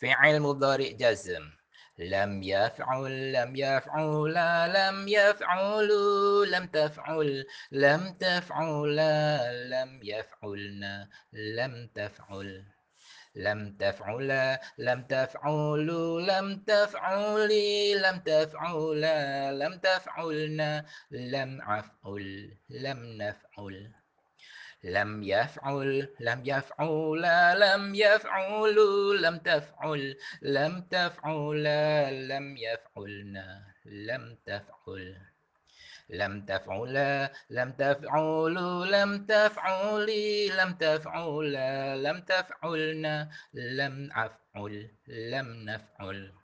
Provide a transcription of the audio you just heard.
فعل مضارع جزم. لم يفعل لم يفعل لم يفعلوا لم تفعل لم تفعل لم يفعلن لم تفعل لم تفعل لم تفعلوا لم تفعلي لم تفعل لم تفعلن لم أفعل لم نفعل. لم يفعل لم يفعل لم يفعل لم تفعل لم تفعل لم يفعلن لم تفعل. لم تفعل لم تفعل لم تفعلي لم تفعل لم تفعلن لم أفعل لم نفعل.